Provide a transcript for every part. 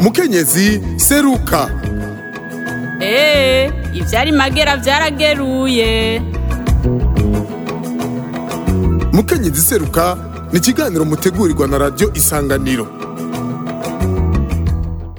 mukenyezi seruka eee eh, ibyari magera byarageruye mukenyezi seruka ni ikiganiro mutegurirwa na radiyo isanganiro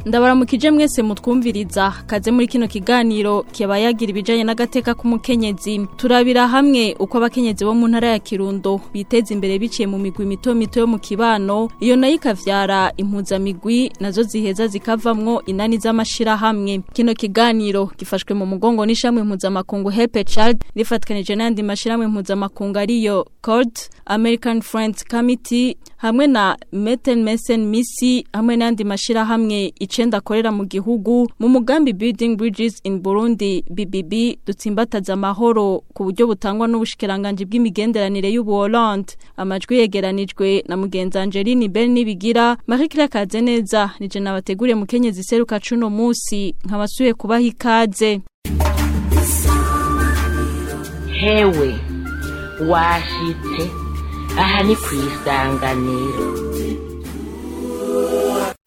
ndabaramukije mwese mutwumviriza kaze muri kino kiganiro kiba yagira ibijanye n'agateka k'umukenyezi turabira hamwe uko abakenyezi bo mu ntara ya kirundo biteza imbere biciye mu migwi mito mito yo mu kibano iyo nayo ikavyara impuzamigwi nazo ziheza zikavamwo inani z'amashirahamwe kino kiganiro gifashwe mu mugongo n'ishamwe impuzamakungu hepe child rifatikanije n'ayandi mashyirahamwe impuzamakungu ariyo cord american friends committee hamwe na meten mesen misi hamwe n'ayandi mashirahamwe ica icyenda akorera mu gihugu mu mugambi Building Bridges in Burundi BBB dutsimbataza amahoro ku buryo butangwa n'ubushikiranganje bw'imigenderanire y'ubuholande amajwi yegeranijwe na mugenzi Angeline nibigira Marie Claire neza nije nabateguriye mukenyezi seruka cuno munsi nkabasuye kubaha ikaze hewe washitse aha ni ku isanganiro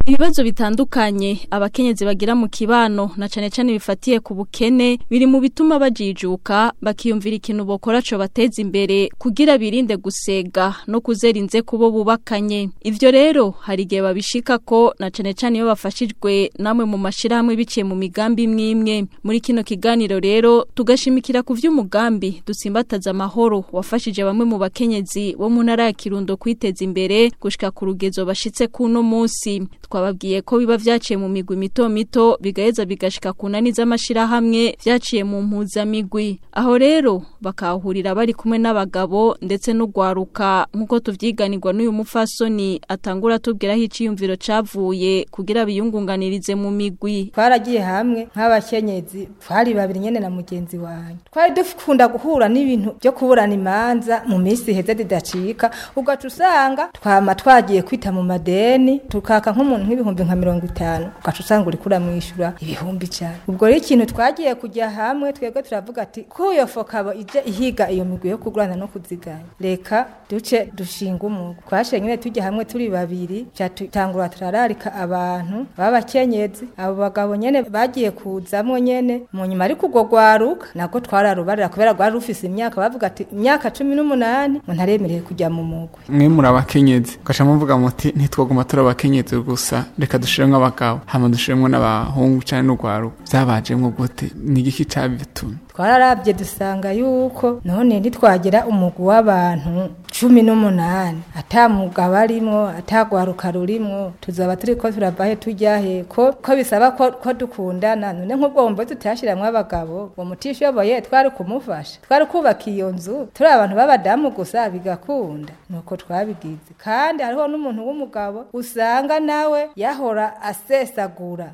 ibibazo bitandukanye abakenyezi bagira mu kibano na cyane cyane bifatiye ku bukene biri mu bituma bajijuka bakiyumvira ikintu bokora cyo bateza imbere kugira birinde gusega no kuzerinze kubo bubakanye ivyo rero hari gihe babishika ko na cyane cyane iyo bafashijwe namwe mu mashirahamwe biciye mu migambi mwimwe muri kino kiganiro rero tugashimikira ku vy'umugambi dusimbataza amahoro wafashije bamwe mu bakenyezi bo mu ntara ya Kirundo kwiteza imbere gushika ku rugezo bashitse kuno munsi twa twababwiye ko biba byaciye mu migwi mito mito bigaheza bigashika ku nani z'amashyirahamwe byaciye mu mpuzamigwi aho rero bakahurira bari kumwe n'abagabo ndetse n'ugwaruka nk'uko tubyiganirwa n'uyu mufasoni atangura atubwiraho icyiyumviro cyavuye kugira biyungunganirize mu migwi twaragiye hamwe nk'abakenyezi twari babiri nyine na mugenzi wanjye twari dukunda guhura n'ibintu byo kuburana imanza mu minsi iheze didacika ugaca usanga twama twagiye kwita mu madeni tukaka nk'umuntu umuntu nk'ibihumbi nka mirongo itanu ugaca usanga uri kuramwishyura ibihumbi cyane ubwo rero ikintu twagiye kujya hamwe twebwe turavuga ati kuyo fokabo ijya ihiga iyo migwi yo kugurana no kuziganya reka duce dushinga umwuga twashiye nyine tujya hamwe turi babiri catangura turararika abantu b'abakenyezi abo bagabo nyene bagiye kuzamwo nyene mu nyuma ariko urwo rwaruka nabwo twararubarira kubera rwari rufise imyaka bavuga ati imyaka cumi n'umunani umuntu aremereye kujya mu mugwi mwe muri abakenyezi ugaca muvuga muti ntitwaguma turi abakenyezi gusa gusa reka dushiremo abagabo hano dushiremo n'abahungu cyane n'urwaruka byabanjemo gute ni igiki cyabitumye twararabye dusanga yuko none ntitwagira umugwi w'abantu cumi n'umunani ata mugabo arimwo atagwaruka rurimwo tuzaba turi ko turavahe tujyahe ko ko bisaba ko, ko dukundana none nk'ubwo wumva tutashyiramo abagabo uwo mutishoboye twari kumufasha twari kubaka iyo nzu turi abantu b'abadamu gusa bigakunda nuko twabigize kandi hariho n'umuntu w'umugabo usanga nawe yahora asesagura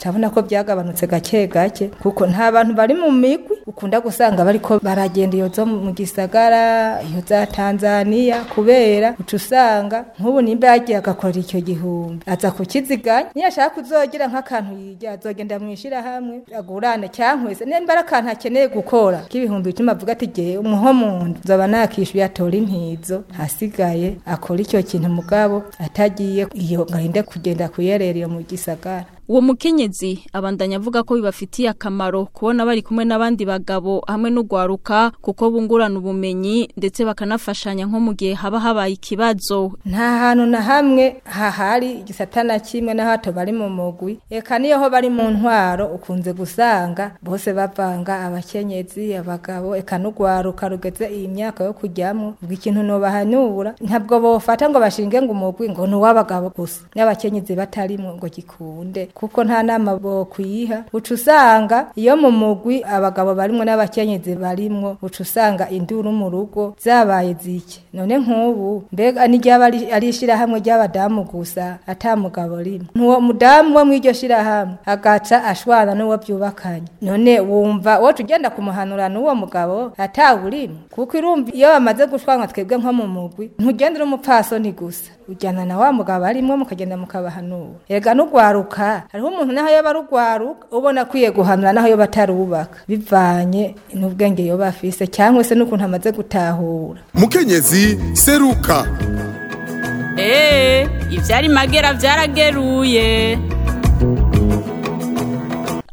turabona ko byagabanutse gake gake kuko nta bantu bari mu migwi ukunda gusanga bariko baragenda iyo zo mu gisagara iyo za Tanzania kubera uca usanga nk'ubu nimba yagiye agakora icyo gihumbi aza kukiziganya niyo ashaka kuzogira nk'akantu yijya azogenda mu ishyirahamwe agurane cyangwa se nimba ari akantu akeneye gukora kuko ibihumbi icumi avuga ati igihe umuhomuntu nzaba nakishyuye atora intizo hasigaye akora icyo kintu mugabo atagiye iyo gahinde kugenda kuyerera iyo mu gisagara uwo mukenyezi abandanya avuga ko bibafitiye akamaro kubona bari kumwe n'abandi bagabo hamwe n'ugwaruka kuko bungurana ubumenyi ndetse bakanafashanya nko mu gihe haba habaye ikibazo nta hantu na hamwe hahari igisata na kimwe n'ahato bari mu mugwi reka niyo ho bari mu ntwaro ukunze gusanga bose bavanga abakenyezi abagabo reka n'ugwaruka rugeze iyi myaka yo kujyamo ubwo ikintu ntubahanura ntabwo bofata ngo bashinge ngo umugwi ngo ni uw'abagabo gusa n'abakenyezi batarimo ngo gikunde kuko nta nama kuyiha uca usanga iyo mu mugwi abagabo barimwo n'abakenyezi barimwo uca usanga induru mu rugo zabaye zike none nk'ubu mbega n'iryaba ari ishyirahamwe ry'abadamu gusa ata mugabo rimwe n'uwo mudamu wo mu iryo shyirahamwe agaca ashwana n'uwo byubakanye none wumva uwo tugenda kumuhanura n'uwo mugabo atawurimo kuko irumva iyo bamaze gushwana twebwe nko mu mugwi ntugendere umupfasoni gusa ujyana na wa mugabo arimo mukagenda mukabahanura ega n'ugwaruka hariho umuntu n'aho yaba arugwaruka ubona akwiye guhamura n'aho yaba atarubaka bivanye n'ubwenge yoba afise cyangwa se n'ukuntu amaze gutahura mukenyezi seruka eee eh, ibyari magera byarageruye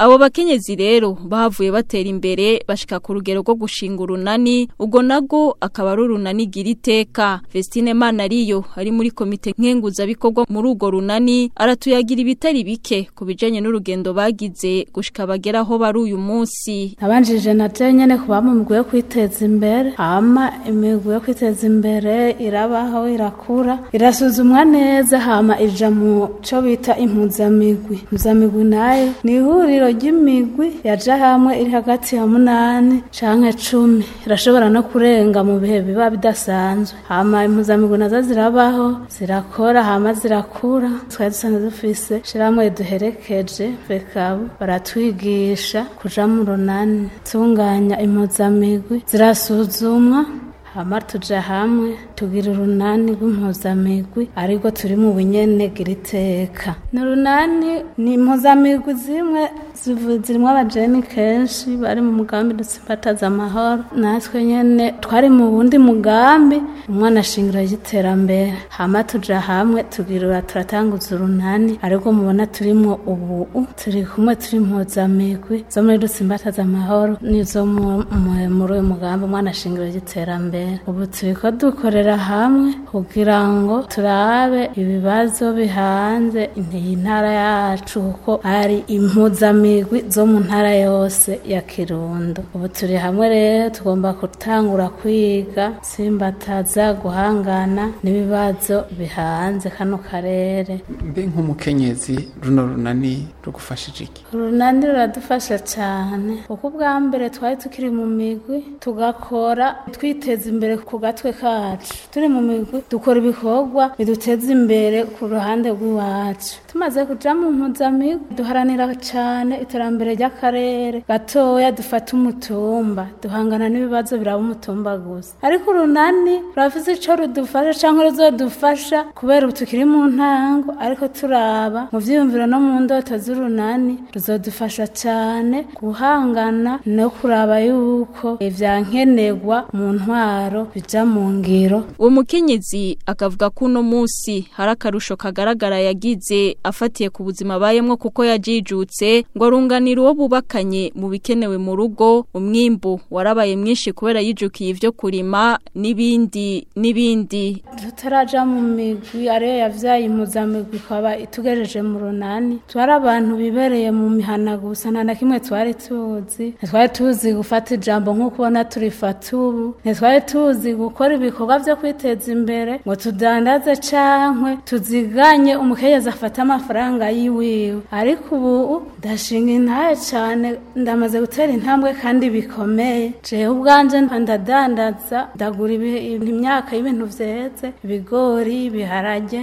Abo bakenyezi rero bahavuye batera imbere bashika ku rugero rwo gushinga urunani ubwo nago akaba ari urunani gira iteka Vestine Manariyo ari muri komite nkenguza bikorwa muri urwo runani aratuyagira ibitari bike ku bijanye n'urugendo bagize gushika bageraho bari uyu munsi Abanjije na nyene kuba mu mugwe kwiteza imbere ama imigwe kwiteza imbere irabaho irakura irasuzumwa neza hama ija mu co bita impuzamigwi impuzamigwi nayo nihuriro ry'imigwi yaja hamwe iri hagati ya munani canke cumi irashobora no kurenga mu bihe biba bidasanzwe hama impuzamigwi nazo zirabaho zirakora hama zirakura twari dusanzwe dufise shirahamwe riduherekeje fekabu baratwigisha kuja mu runani tunganya impuzamigwi zirasuzumwa hama tuja hamwe tugira urunani rw'impuzamigwi ariko turi mu bunyenegera iteka ni urunani ni impuzamigwi zimwe zirimo abajeni kenshi bari mu mugambi dutsimbataza amahoro natwe nyine twari mu wundi mugambi umwana shingiro ry'iterambere hama tuja hamwe tugirura turatanguza urunani ariko mubona turimo ubu turi kumwe turi mpuzamigwi zo muri rutsimbataza amahoro n'izo muri uyu mugambi umwana shingiro ry'iterambere ubu turiko dukorera hamwe kugira ngo turabe ibibazo bihanze iyi ntara yacu kuko ari impuzamigwi zo mu ntara yose ya kirundo ubu turi hamwe rero tugomba gutangura kwiga simbataza gukomeza guhangana n'ibibazo bihanze kano karere mbe nk'umukenyezi runo runani rugufashije iki urunani ruradufasha cyane kuko ubwa mbere twari tukiri mu migwi tugakora twiteza imbere ku gatwe kacu turi mu migwi dukora ibikorwa biduteza imbere ku ruhande rw'iwacu tumaze kuja mu mpuzamigwi duharanira cyane iterambere ry'akarere gatoya dufata umutumba duhangana n'ibibazo biraba umutumba gusa ariko runani turavuze icyo rudufasha cyangwa ruzadufasha kubera ubu tukiri mu ntango ariko turaba mu byiyumviro no mu ndoto z'urunani ruzadufasha cyane guhangana no kuraba yuko ibyankenerwa mu ntwaro bijya mu ngiro uwo mukenyezi akavuga ko uno munsi hari akarusho kagaragara yagize afatiye ku buzima abayemo kuko yajijutse ngo arunganire uwo bubakanye mu bikenewe mu rugo umwimbu warabaye mwinshi kubera yijukiye ibyo kurima n'ibindi n'ibindi tutaraja mu migwi ariyo yavyaye impuzamigwi ikaba itugejeje mu runani twari abantu bibereye mu mihana gusa nta na kimwe twari tuzi ntitwari tuzi gufata ijambo nk'uko ubona turifata ubu ntitwari tuzi gukora ibikorwa vyo kwiteza imbere ngo tudandaze cankwe tuziganye umukenyezi afate amafaranga yiwiwe ariko ubu ndashinga intaye cane ndamaze gutera intambwe kandi bikomeye jewe ubwanje ndadandaza ndagura ibintu imyaka y'ibintu byeze ibigori ibiharage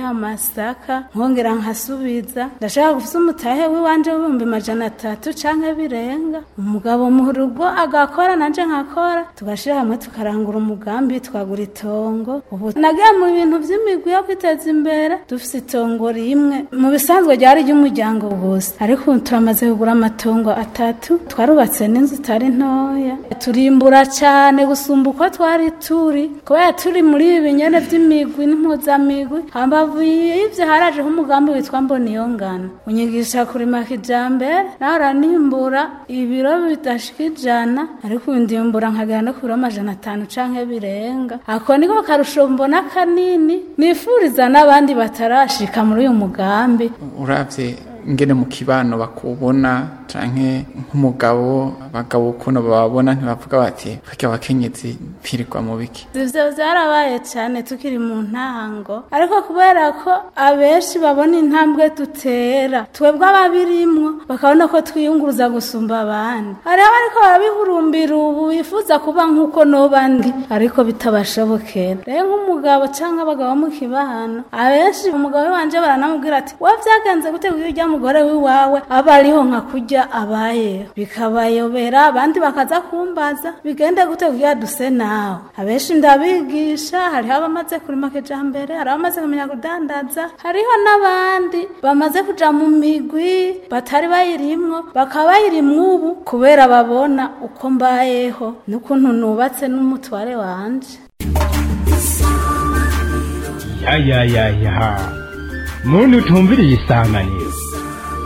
amasaka nkongera nkasubiza ndashaka gusa umutahe w'iwanje w'ibihumbi majana atatu cyangwa birenga umugabo mu rugo agakora nanje nkakora tugashira hamwe tukarangura umugambi twagura itongo ubu nagiye mu bintu by'imigwi yo kwiteza imbere dufite itongo rimwe mu bisanzwe ryari ry'umuryango gusa ariko ubu turamaze kugura amatungo atatu twarubatse n'inzu itari ntoya turimbura cyane gusumba uko twari turi kubera turi muri ibi binyane by'imigwi n'impuzamigwi hambavu y'ibyo harajeho umugambi witwa mboniyongana unyigisha kurima kijambere nawe aranimbura ibiro bidashika ijana ariko nd'imbura nkagera no ku biro amajana atanu canke birenga ako niko akarusho mbona kanini nifuriza n'abandi batarashika muri uyu mugambi urabye ingene mu kibano bakubona canke nk'umugabo abagabo kuno bababona ntibavuga bati bakaba abakenyezi mpirwa mu biki ivyo vyarabaye cane tukiri mu ntango ariko kubera ko abenshi babona intambwe dutera twebwe ababirimwo bakabona ko twiyunguruza gusumba abandi hariho ariko barabihurumbira ubu bifuza kuba nk'uko n'obandi ariko bitabashobokera rero nk'umugabo cyangwa abagabo mukibahano abenshi umugabo wanje baranamubwira ati wa vyagenze gute mugore wiwawe aba ariho nka kujya burya abayeho bikabayobera abandi bakaza kumbaza bigende gute kugira duse nawe abenshi ndabigisha hariho abamaze kurima kijambere hari abamaze kumenya kudandaza hariho n'abandi bamaze kuja mu migwi batari bayirimwo bakaba bayirimwo ubu kubera babona uko mbayeho n'ukuntu nubatse n'umutware wanjye yayayaya muntu utumviriye isanganiro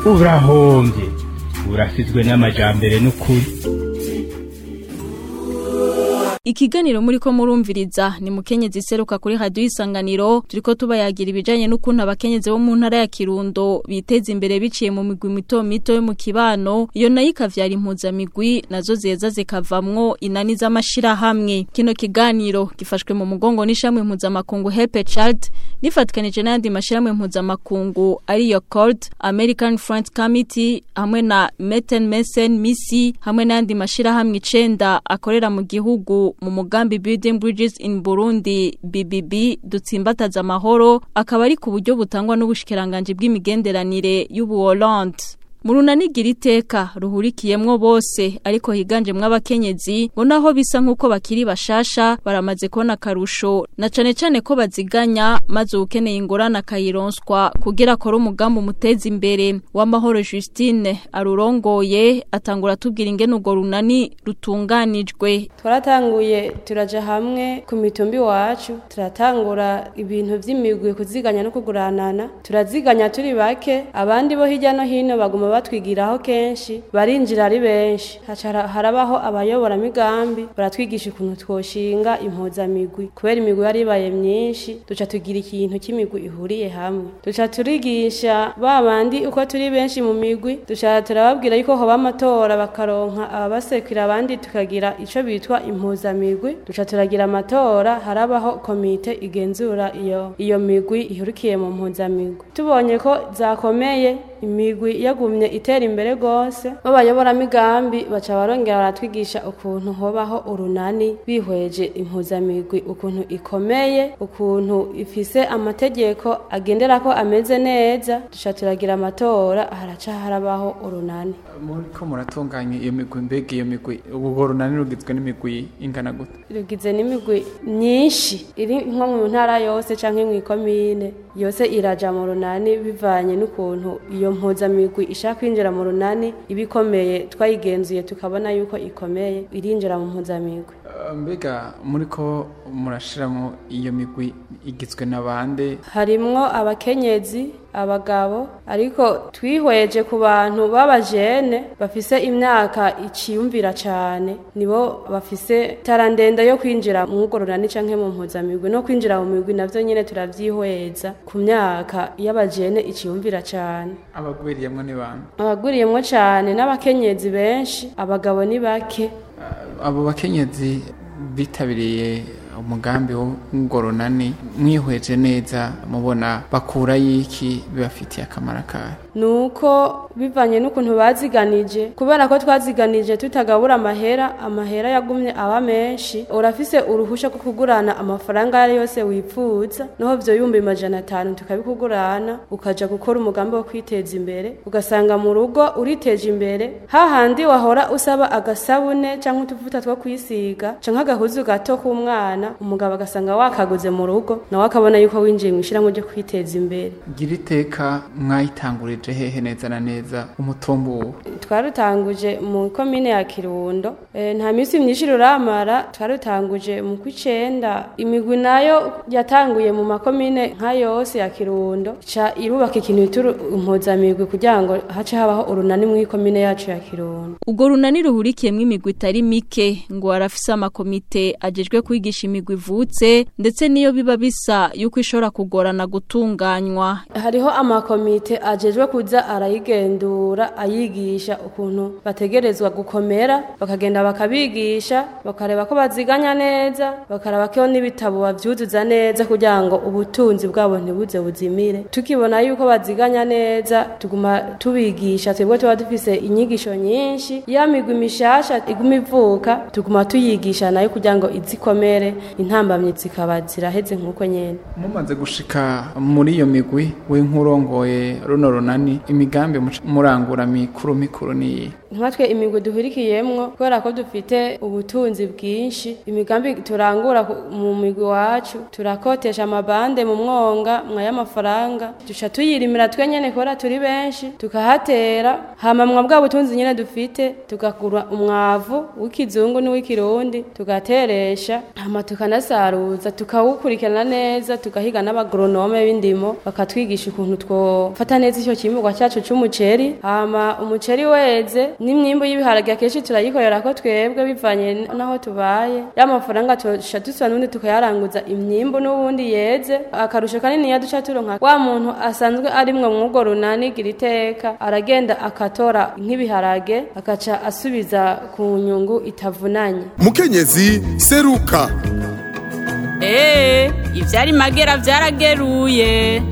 urahombye urasizwe n'amajyambere n'ukuri ikiganiro muri ko murumviriza ni mukenyezi seruka kuri radio isanganiro turiko tubayagira ibijanye n'ukuntu abakenyezi bo mu ntara ya Kirundo biteza imbere biciye mu migwi mito mito yo mu kibano iyo nayo ikavyara impuza nazo zeza zikavamwo inani z'amashira kino kiganiro gifashwe mu mugongo n'ishamwe impuza makungu Help Child rifatkanije n'andi mashiramwe impuza makungu American Front Committee hamwe na Meten Mesen Misi hamwe n'andi mashirahamwe hamwe akorera mu gihugu mu mugambi Building Bridges in Burundi BBB dutsimbataza amahoro akaba ari ku buryo butangwa n'ubushikiranganje bw'imigenderanire y'ubu Hollande murunanigira iteka ruhurikiyemwo bose ariko higanjemwo abakenyezi ngo naho bisa nk'uko bakiri bashasha baramaze kubona akarusho na cane cyane ko baziganya maze ukeneye ingorane akayironswa kugira akore umugambi umuteza imbere w'amahoro Justine arurongoye atangura atubwira ingene urwo runani rutunganijwe twaratanguye turaja hamwe ku mitumbi wacu turatangura ibintu vy'imigwi kuziganya no kuguranana turaziganya turi bake abandi bo hirya no hino baguma baba batwigiraho kenshi barinjira ari benshi harabaho abayoboramigambi baratwigisha ukuntu twoshinga impuzamigwi kubera imigwi yari myinshi duca tugira ikintu cy'imigwi ihuriye hamwe duca turigisha ba uko turi benshi mu migwi duca turababwira yuko hoba amatora bakaronka ababasekira abandi tukagira icyo bitwa impuzamigwi duca turagira amatora harabaho komite igenzura iyo iyo migwi ihurikiye mu mpuzamigwi tubonye ko zakomeye imigwi yagumye itera imbere rwose b'abayoboramigambi baca barongera baratwigisha ukuntu hobaho urunani bihweje impuzamigwi ukuntu ikomeye ukuntu ifise amategeko agendera ko ameze neza duca turagira amatora haraca harabaho urunani muriko muratunganya iyo migwi mbega iyo migwi ubwo runani rugizwe n'imigwi ingana gute rugize n'imigwi myinshi iri nko mu ntara yose canke mw'ikomine yose iraja mu runani bivanye n'ukuntu iyo mpuzamigwi ishaka kwinjira mu runani iba twayigenzuye tukabona yuko ikomeye irinjira mu mpuzamigwi uh, mbega muri ko murashiramo iyo migwi igizwe na bande harimwo abakenyezi abagabo ariko twihweje ku bantu b'abajene bafise imyaka iciyumvira cyane nibo bafise tarandenda yo kwinjira mu ngororani canke mu mpuzamigwi no kwinjira mu migwi navyo nyene turavyihweza ku myaka y'abajene iciyumvira cyane abagwiriyemwo ni bamwe abagwiriyemwo cyane n'abakenyezi benshi abagabo ni bake abo bakenyezi bitabiriye umugambi w'ingororane mwihwetse neza mubona bakurayo iki bibafitiye akamaro kayo ni uko bivanye n'ukuntu baziganije kubera ko twaziganije tutagabura amahera amahera yagumye aba menshi urafise uruhushya rwo kugurana amafaranga ayo ari yose wipfuza naho byo yumbi majana atanu tukabikugurana ukajya gukora umugambi wo kwiteza imbere ugasanga mu rugo uriteje imbere hahandi wahora usaba agasabune cyangwa utuvuta two kwisiga cyangwa agahuzu gato k'umwana umugabo agasanga wakaguze mu rugo nawe akabona yuko winjiye mu ishyirahamwe ryo kwiteza imbere gira iteka mwayitangurira warutanguje hehe neza na neza umutumbuwe twarutanguje mu komine ya kirundo eh, nta minsi myinshi ruramara twarutanguje mu kw'icyenda imigwi nayo yatanguye mu makomine nka yose ya kirundo ca irubaka ikintu bita impuzamigwi kugira ngo hace habaho urunani mu ikomine yacu ya kirundo ubwo runani ruhurikiyemo imigwi itari mike ngo harafise amakomite agejwe kwigisha imigwi ivutse ndetse n'iyo biba bisa yuko ishobora kugorana gutunganywa hariho amakomite agejwe kuza arayigendura ayigisha ukuntu bategerezwa gukomera bakagenda bakabigisha bakareba ko baziganya neza bakareba ko n'ibitabo bavyuzuza neza kugira ngo ubutunzi bwabo ntibuze buzimire tukibona yuko baziganya neza tuguma tubigisha twebwe tuba dufise inyigisho nyinshi yamigwa imishasha iguma ivuka tuguma tuyigisha nayo kugira ngo izikomere intambamyi zikaba ziraheze nk'uko nyine mumaze gushika muri iyo migwi w'inkurongoye runo runani imigambi imigani imigambi muranguramikurumikuru n'iyi nkatwe imigwi duhurikiyemwo kubera ko dufite ubutunzi bwinshi imigambi turangura mu migwi wacu turakotesha amabande mu mwonga mway'amafaranga duca tuyirimira twe nyene kubera turi benshi tukahatera hama mwa bwa butunzi nyene dufite tugakura umwavu w'ikizungu n'uw'ikirundi tugateresha hama tukanasaruza tukawukurikirana neza tugahiga n'abagoronome b'indimo bakatwigisha ukuntu twofata neza icyo kimurwa cyacu cy’umuceri hama umuceri weze n'imyimbo y'ibiharage akenshi turayikorera ko twebwe bivanye n'aho tubaye y'amafaranga tuca dusa n'ubundi tukayaranguza imyimbo n'ubundi yeze akarusho kanini ya duca turonka wa muntu asanzwe arimwe mw'ubwo runanigira iteka aragenda akatora nk'ibiharage akaca asubiza ku nyungu itavunanye mukenyezi seruka eee eh, ibyari magera byarageruye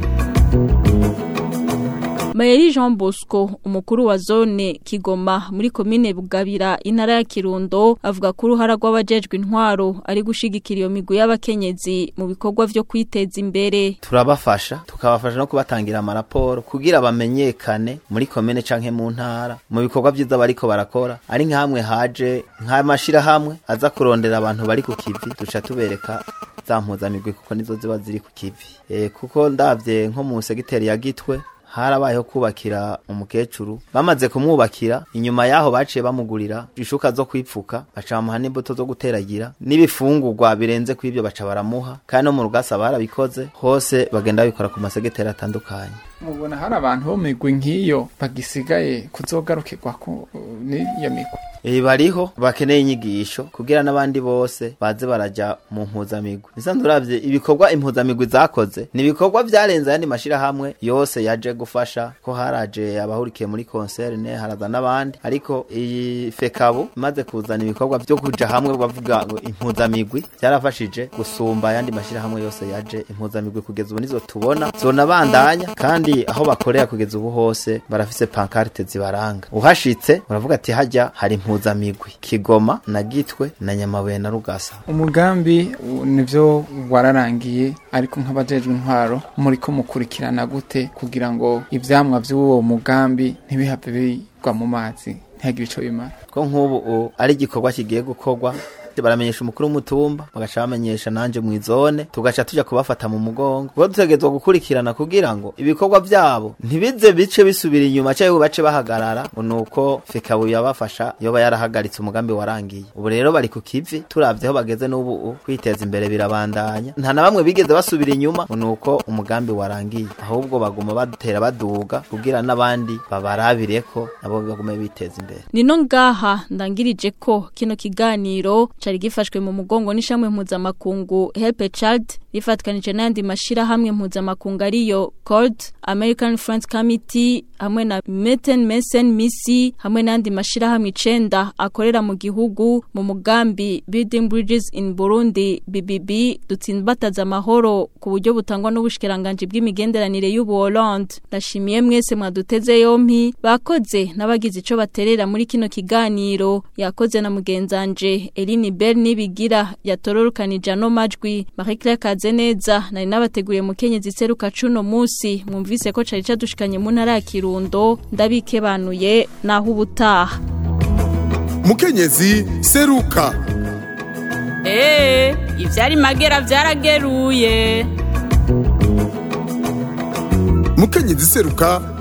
Mayeri Jean Bosco umukuru wa zone Kigoma muri komine Bugabira intara ya Kirundo avuga ko uruhara rw'abajejwe intwaro ari gushigikira iyo migu y'abakenyezi mu bikorwa byo kwiteza imbere turabafasha tukabafasha no kubatangira amaraporo kugira bamenyekane muri komine canke mu ntara mu bikorwa vyiza bariko barakora ari nka haje nka mashira hamwe aza kurondera abantu bari ku kivi duca tubereka za mpuzamigwi kuko nizo ziba ziri ku kivi e, kuko ndavye nko mu segiteri ya Gitwe harabayeho kubakira umukecuru bamaze kumwubakira inyuma yaho baciye bamugurira ishuka zo kwipfuka baca bamuha n'imbuto zo guteragira n'ibifungurwa birenze ku baca baramuha kandi no mu rugasa barabikoze hose bagenda babikora ku masegeteri atandukanye mubona hari abantu bo migwi nk'iyo bagisigaye kuzogarukirwa ko n'iyo migwi eh, bariho bakeneye inyigisho kugira n'abandi bose baze barajya mu mpuzamigwi nisanzwe urabye ibikorwa impuzamigwi zakoze ni ibikorwa byarenze ayandi mashyirahamwe yose yaje gufasha ko haraje abahurikiye muri konserine haraza n'abandi ariko iyi fekabo imaze kuzana ibikorwa byo kujya hamwe bavuga ngo impuzamigwi byarafashije gusumba ayandi mashyirahamwe yose yaje impuzamigwi kugeza ubu nizo tubona zonabandanya kandi kandi aho bakorera kugeza ubu hose barafise pancarte zibaranga uhashitse uravuga ati hajya hari impuzamigwi kigoma na gitwe na nyamabuye na rugasa umugambi nivyo wararangiye ariko nk'abajejwe intwaro muri ko mukurikirana gute kugira ngo ibyamwa by’uwo mugambi ntibihave bigwa mu mazi ntihagire ico bimara ko nk'ubu ari igikorwa kigiye gukorwa baramenyesha umukuru w'umutumba bagaca bamenyesha nanje mu izone tugaca tujya kubafata mu mugongo kuko dutegerezwa gukurikirana kugira ngo ibikorwa byabo ntibize bice bisubira inyuma cyangwa bace bahagarara ngo nuko fekabu yabafasha yoba yarahagaritse umugambi warangiye ubu rero bari ku kivi turavye aho bageze n'ubu kwiteza imbere birabandanya nta na bamwe bigeze basubira inyuma ngo nuko umugambi warangiye ahubwo baguma batera baduga kugira n'abandi babarabire ko nabo baguma biteza imbere nino ngaha ndangirije ko kino kiganiro cha cyari gifashwe mu mugongo n'ishami mpuzamakungu Help a Child rifatanyije n'andi mashyirahamwe mpuzamakungu ariyo Cold American Friends Committee hamwe na Meten Mesen Misi hamwe n'andi mashyirahamwe icenda akorera mu gihugu mu mugambi Building Bridges in Burundi BBB dutsimbataza amahoro ku buryo butangwa n'ubushikiranganji bw'imigenderanire y'ubuholande ndashimiye mwese mwaduteze yompi bakoze n'abagize icyo baterera muri kino kiganiro yakoze na mugenzanje Eline Bernibigira yatororokanije ano majwi Marie Claire mwaze neza nari nabateguye mukenyezi seruka cuno musi mwumvise ko cari cadushikanye mu ntara ya kirundo ndabikebanuye naho ubutaha mukenyezi seruka eee eh, ivyari magera vyarageruye mukenyezi seruka